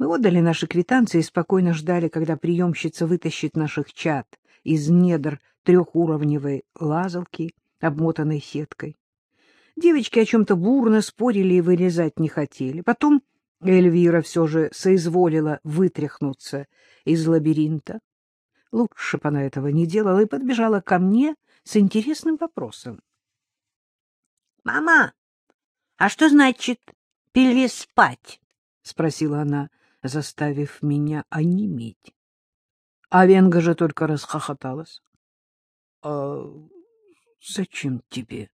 Мы отдали наши квитанции и спокойно ждали, когда приемщица вытащит наших чад из недр трехуровневой лазалки, обмотанной сеткой. Девочки о чем-то бурно спорили и вырезать не хотели. Потом Эльвира все же соизволила вытряхнуться из лабиринта. Лучше бы она этого не делала и подбежала ко мне с интересным вопросом. — Мама, а что значит переспать? — спросила она, заставив меня онеметь. А Венга же только расхохоталась. — А зачем тебе?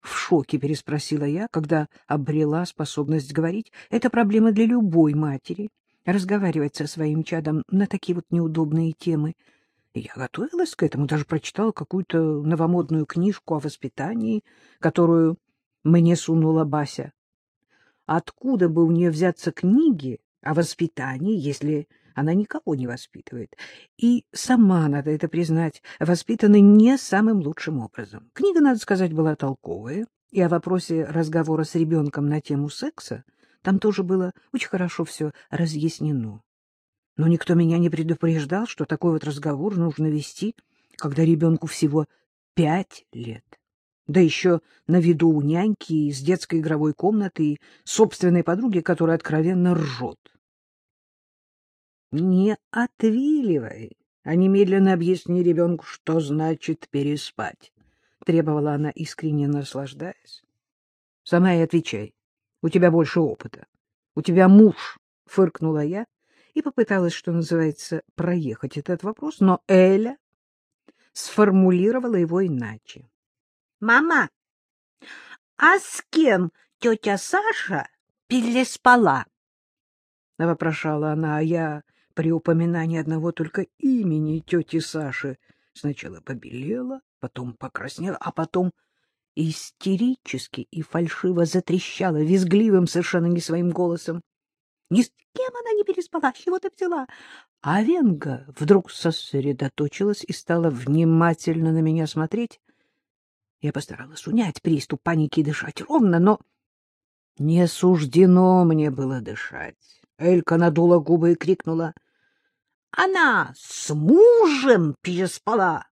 В шоке переспросила я, когда обрела способность говорить. Это проблема для любой матери — разговаривать со своим чадом на такие вот неудобные темы. я готовилась к этому, даже прочитала какую-то новомодную книжку о воспитании, которую мне сунула Бася. Откуда бы у нее взяться книги о воспитании, если она никого не воспитывает. И сама, надо это признать, воспитана не самым лучшим образом. Книга, надо сказать, была толковая, и о вопросе разговора с ребенком на тему секса там тоже было очень хорошо все разъяснено. Но никто меня не предупреждал, что такой вот разговор нужно вести, когда ребенку всего пять лет. Да еще на виду у няньки из детской игровой комнаты и собственной подруги, которая откровенно ржет. Не отвиливай, а немедленно объясни ребенку, что значит переспать, — требовала она, искренне наслаждаясь. — Сама и отвечай. У тебя больше опыта. У тебя муж, — фыркнула я и попыталась, что называется, проехать этот вопрос, но Эля сформулировала его иначе. — Мама, а с кем тетя Саша переспала? — вопрошала она, а я при упоминании одного только имени тети Саши сначала побелела, потом покраснела, а потом истерически и фальшиво затрещала визгливым, совершенно не своим голосом. Ни с кем она не переспала, чего ты взяла? А Венга вдруг сосредоточилась и стала внимательно на меня смотреть. Я постаралась унять приступ паники и дышать ровно, но не суждено мне было дышать. Элька надула губы и крикнула. — Она с мужем переспала!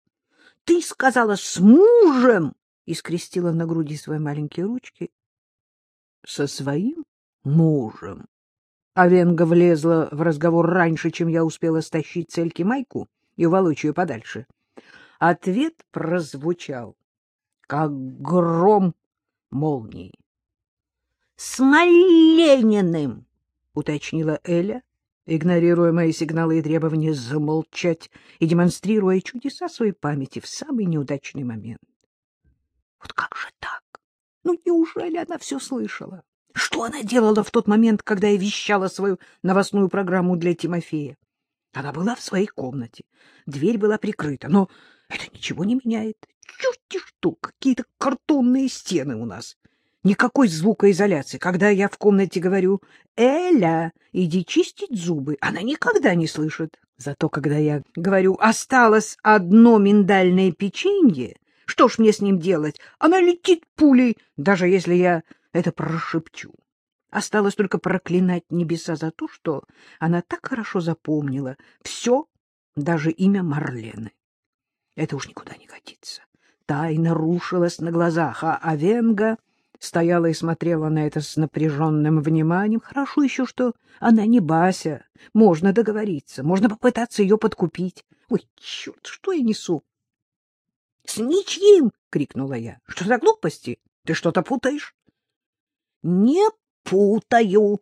Ты сказала, с мужем! И скрестила на груди свои маленькие ручки. — Со своим мужем. А Венга влезла в разговор раньше, чем я успела стащить с Эльки майку и уволочь ее подальше. Ответ прозвучал, как гром молнии. — С Малениным! Уточнила Эля, игнорируя мои сигналы и требования замолчать и демонстрируя чудеса своей памяти в самый неудачный момент. Вот как же так? Ну, неужели она все слышала? Что она делала в тот момент, когда я вещала свою новостную программу для Тимофея? Она была в своей комнате, дверь была прикрыта, но это ничего не меняет. Черти что, какие-то картонные стены у нас. Никакой звукоизоляции. Когда я в комнате говорю «Эля, иди чистить зубы», она никогда не слышит. Зато когда я говорю «осталось одно миндальное печенье», что ж мне с ним делать? Она летит пулей, даже если я это прошепчу. Осталось только проклинать небеса за то, что она так хорошо запомнила все, даже имя Марлены. Это уж никуда не годится. Тайна рушилась на глазах, а Авенга стояла и смотрела на это с напряженным вниманием. Хорошо еще, что она не Бася. Можно договориться, можно попытаться ее подкупить. Ой, черт, что я несу? — С ничьим! — крикнула я. — Что за глупости? Ты что-то путаешь? — Не путаю.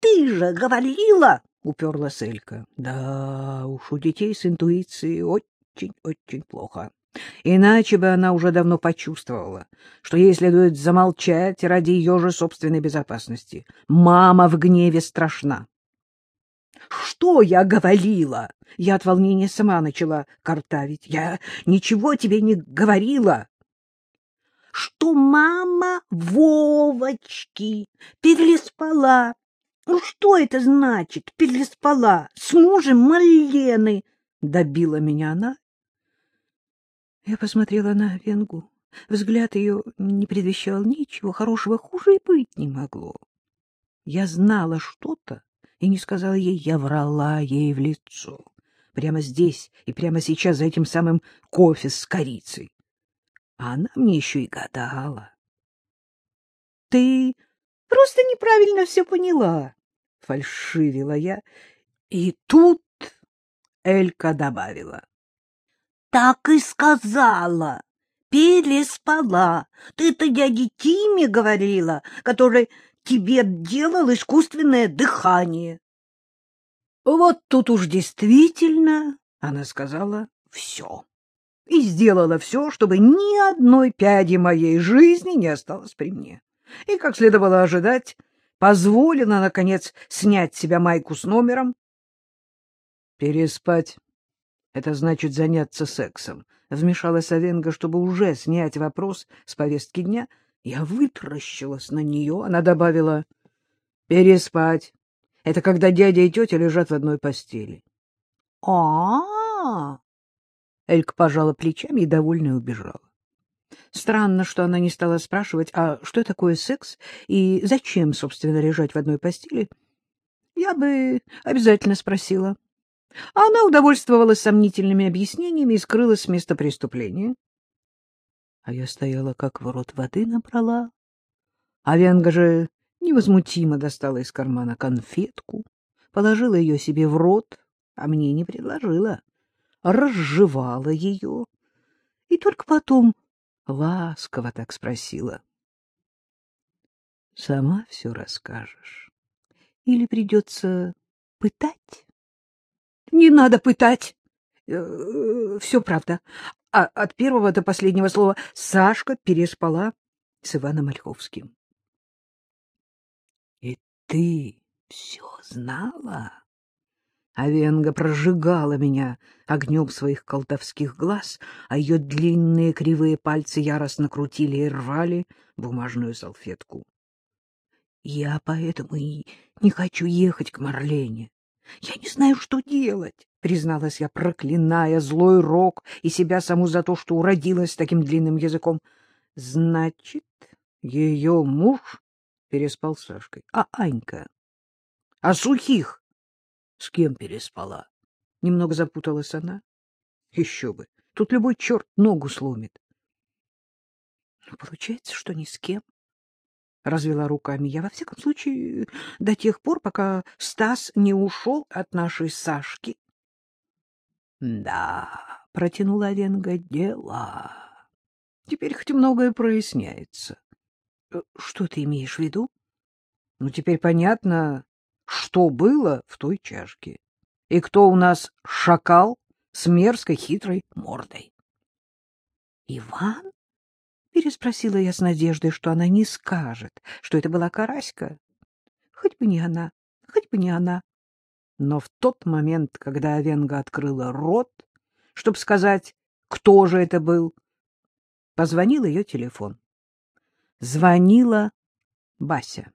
Ты же говорила! — уперлась Элька. — Да уж, у детей с интуицией очень-очень плохо. Иначе бы она уже давно почувствовала, что ей следует замолчать ради ее же собственной безопасности. Мама в гневе страшна. «Что я говорила?» Я от волнения сама начала картавить. «Я ничего тебе не говорила!» «Что мама Вовочки переспала!» «Ну что это значит, переспала? С мужем Малены!» Добила меня она я посмотрела на Венгу. Взгляд ее не предвещал ничего хорошего, хуже и быть не могло. Я знала что-то, и не сказала ей, я врала ей в лицо. Прямо здесь и прямо сейчас за этим самым кофе с корицей. А она мне еще и гадала. — Ты просто неправильно все поняла, — фальшивила я. И тут Элька добавила. — Так и сказала. Переспала. Ты-то дяде Тиме говорила, который тебе делал искусственное дыхание. Вот тут уж действительно, она сказала, все. И сделала все, чтобы ни одной пяди моей жизни не осталось при мне. И, как следовало ожидать, позволила, наконец, снять себя майку с номером. Переспать — это значит заняться сексом. Вмешалась Авенга, чтобы уже снять вопрос с повестки дня. Я вытращилась на нее. Она добавила «переспать». Это когда дядя и тетя лежат в одной постели. А! Элька пожала плечами и довольно убежала. Странно, что она не стала спрашивать, а что такое секс и зачем, собственно, лежать в одной постели. Я бы обязательно спросила. Она удовольствовалась сомнительными объяснениями и скрылась с места преступления. А я стояла, как в рот воды набрала. А Венга же невозмутимо достала из кармана конфетку, положила ее себе в рот, а мне не предложила, разжевала ее и только потом ласково так спросила. — Сама все расскажешь или придется пытать? — Не надо пытать. Э, все правда. А от первого до последнего слова Сашка переспала с Иваном Ольховским. — И ты все знала? Авенга прожигала меня огнем своих колдовских глаз, а ее длинные кривые пальцы яростно крутили и рвали бумажную салфетку. — Я поэтому и не хочу ехать к Марлене. Я не знаю, что делать, — призналась я, проклиная злой рок и себя саму за то, что уродилась таким длинным языком. — Значит, ее муж переспал с Сашкой. А Анька? А Сухих? С кем переспала? Немного запуталась она. Еще бы. Тут любой черт ногу сломит. Ну, получается, что ни с кем. — развела руками я. — Во всяком случае, до тех пор, пока Стас не ушел от нашей Сашки. — Да, — протянула Венга, — дела. Теперь хоть многое проясняется. Э, — Что ты имеешь в виду? — Ну, теперь понятно, что было в той чашке. И кто у нас шакал с мерзкой хитрой мордой. — Иван? — переспросила я с надеждой, что она не скажет, что это была караська. Хоть бы не она, хоть бы не она. Но в тот момент, когда Овенга открыла рот, чтобы сказать, кто же это был, позвонил ее телефон. Звонила Бася.